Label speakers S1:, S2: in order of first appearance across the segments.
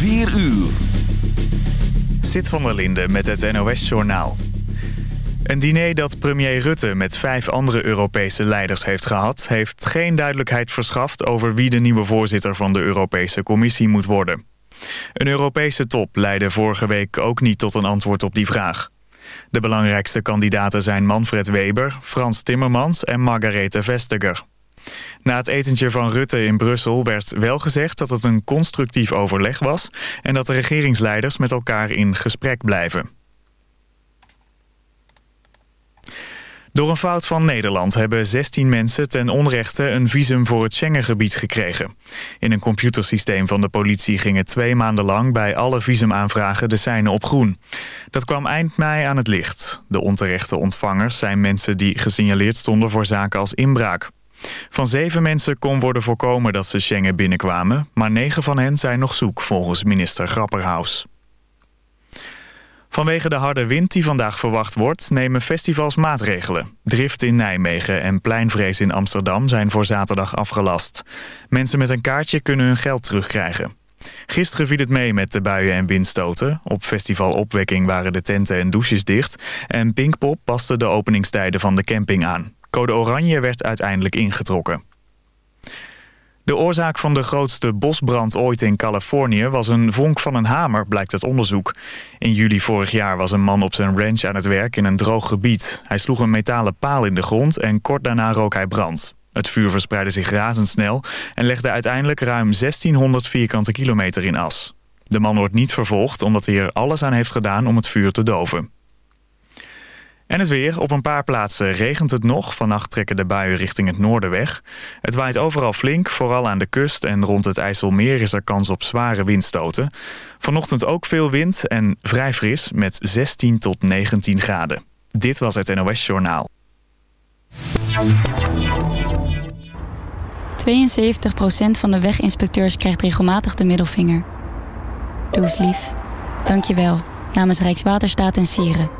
S1: 4 uur.
S2: Zit van der Linde met het NOS-journaal. Een diner dat premier Rutte met vijf andere Europese leiders heeft gehad... heeft geen duidelijkheid verschaft over wie de nieuwe voorzitter van de Europese Commissie moet worden. Een Europese top leidde vorige week ook niet tot een antwoord op die vraag. De belangrijkste kandidaten zijn Manfred Weber, Frans Timmermans en Margarethe Vestager. Na het etentje van Rutte in Brussel werd wel gezegd dat het een constructief overleg was... en dat de regeringsleiders met elkaar in gesprek blijven. Door een fout van Nederland hebben 16 mensen ten onrechte een visum voor het Schengengebied gekregen. In een computersysteem van de politie gingen twee maanden lang bij alle visumaanvragen de seinen op groen. Dat kwam eind mei aan het licht. De onterechte ontvangers zijn mensen die gesignaleerd stonden voor zaken als inbraak. Van zeven mensen kon worden voorkomen dat ze Schengen binnenkwamen... maar negen van hen zijn nog zoek, volgens minister Grapperhaus. Vanwege de harde wind die vandaag verwacht wordt... nemen festivals maatregelen. Drift in Nijmegen en Pleinvrees in Amsterdam zijn voor zaterdag afgelast. Mensen met een kaartje kunnen hun geld terugkrijgen. Gisteren viel het mee met de buien en windstoten. Op festival Opwekking waren de tenten en douches dicht... en Pinkpop paste de openingstijden van de camping aan. Code oranje werd uiteindelijk ingetrokken. De oorzaak van de grootste bosbrand ooit in Californië was een vonk van een hamer, blijkt het onderzoek. In juli vorig jaar was een man op zijn ranch aan het werk in een droog gebied. Hij sloeg een metalen paal in de grond en kort daarna rook hij brand. Het vuur verspreidde zich razendsnel en legde uiteindelijk ruim 1600 vierkante kilometer in as. De man wordt niet vervolgd omdat hij er alles aan heeft gedaan om het vuur te doven. En het weer. Op een paar plaatsen regent het nog. Vannacht trekken de buien richting het noorden weg. Het waait overal flink, vooral aan de kust en rond het IJsselmeer is er kans op zware windstoten. Vanochtend ook veel wind en vrij fris met 16 tot 19 graden. Dit was het NOS Journaal.
S3: 72% van de weginspecteurs krijgt regelmatig de middelvinger. Doe eens lief. Dank je wel. Namens Rijkswaterstaat en Sieren.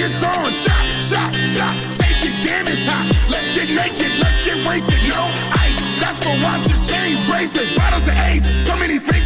S4: it's on. Shot, shot, shots. Take it, damn, it's hot. Let's get naked, let's get wasted. No ice. That's for watches, chains, bracelets, bottles of ace. So many spades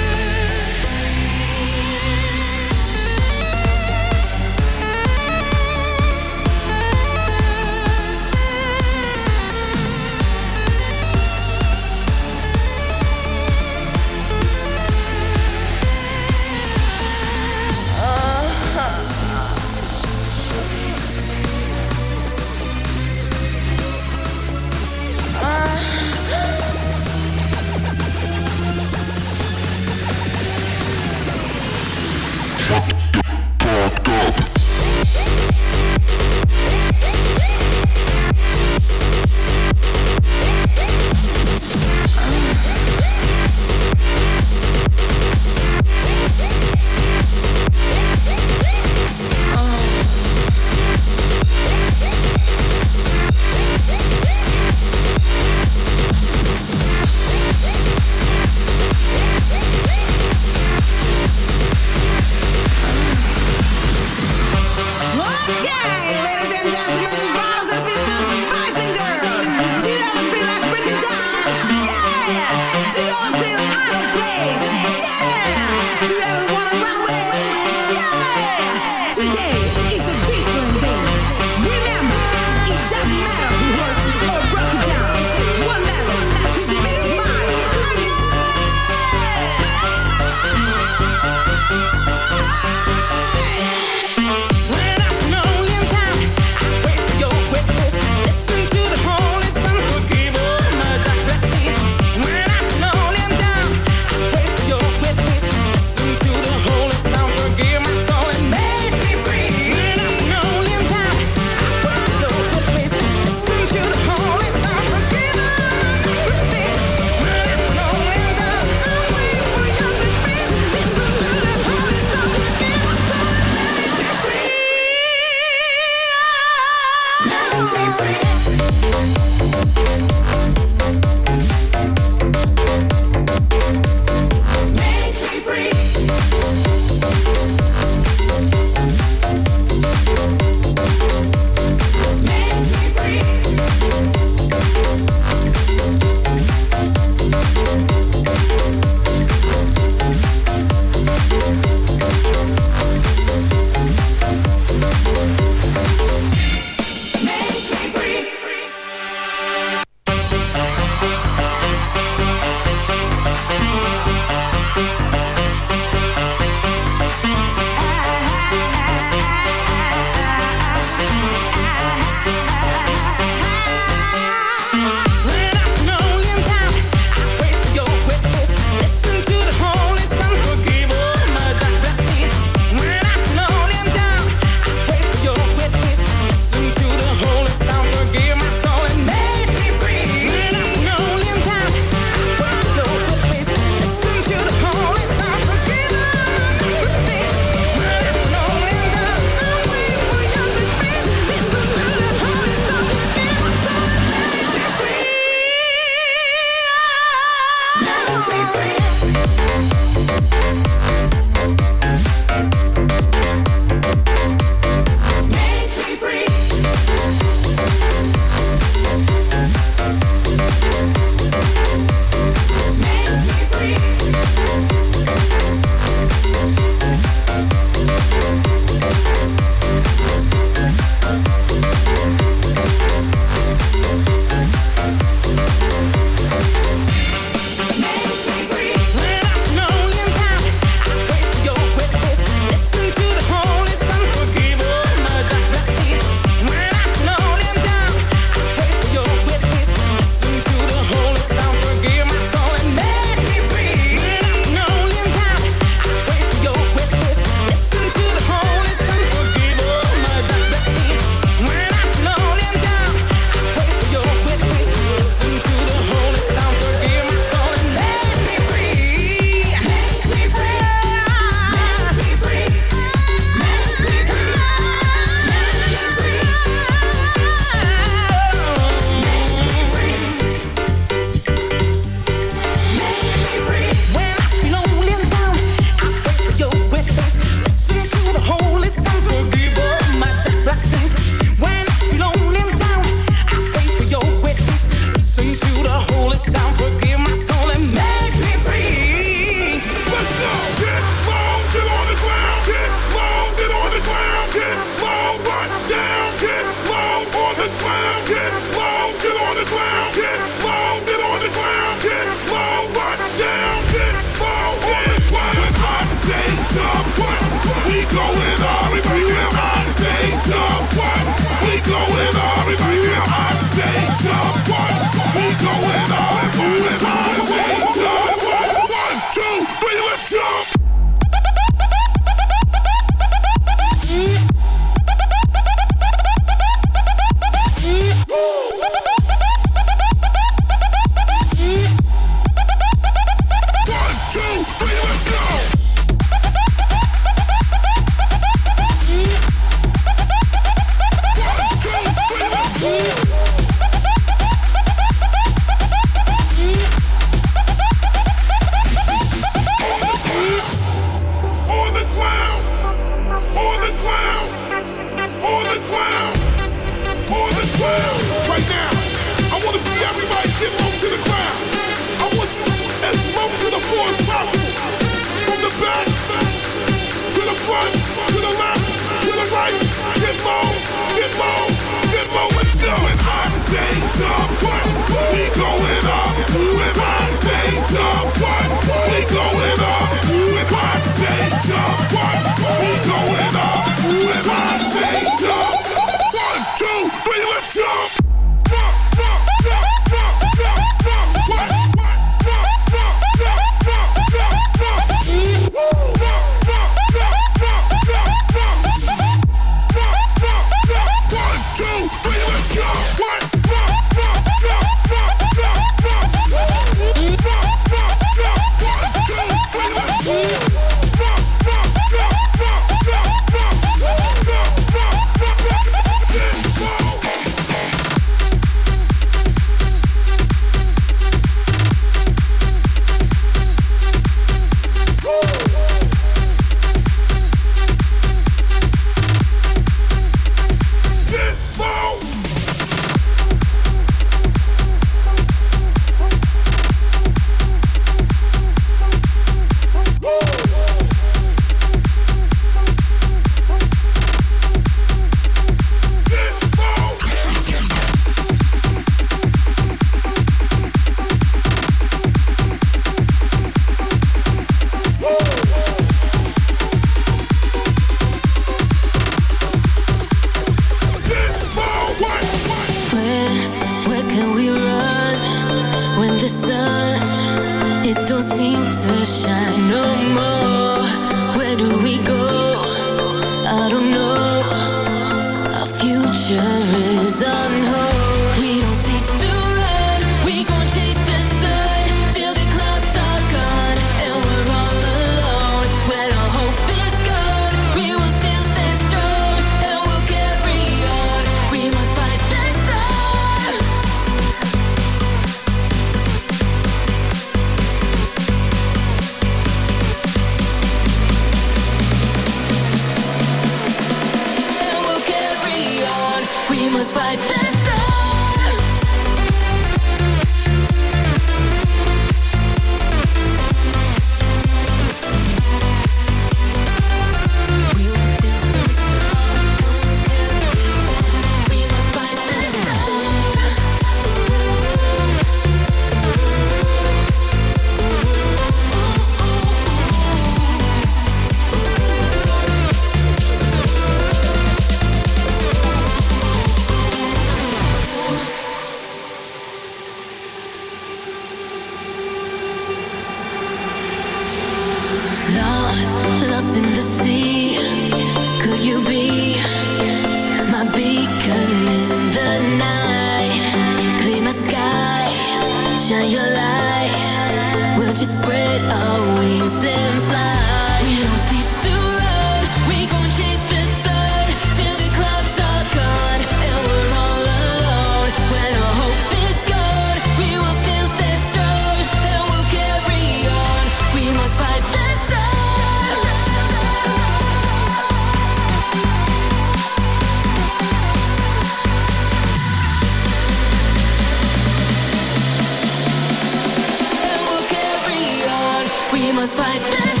S4: must fight. this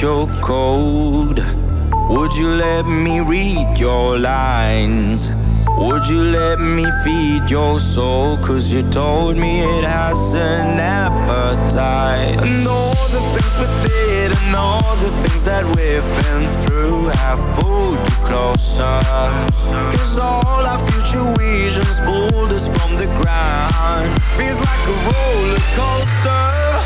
S4: your
S5: code? Would you let me read your lines? Would you let me feed your soul? Cause you told me it has an appetite. And all the things within and all the things that we've been through have pulled you closer. Cause all our future visions pulled us from the ground. Feels like a roller coaster.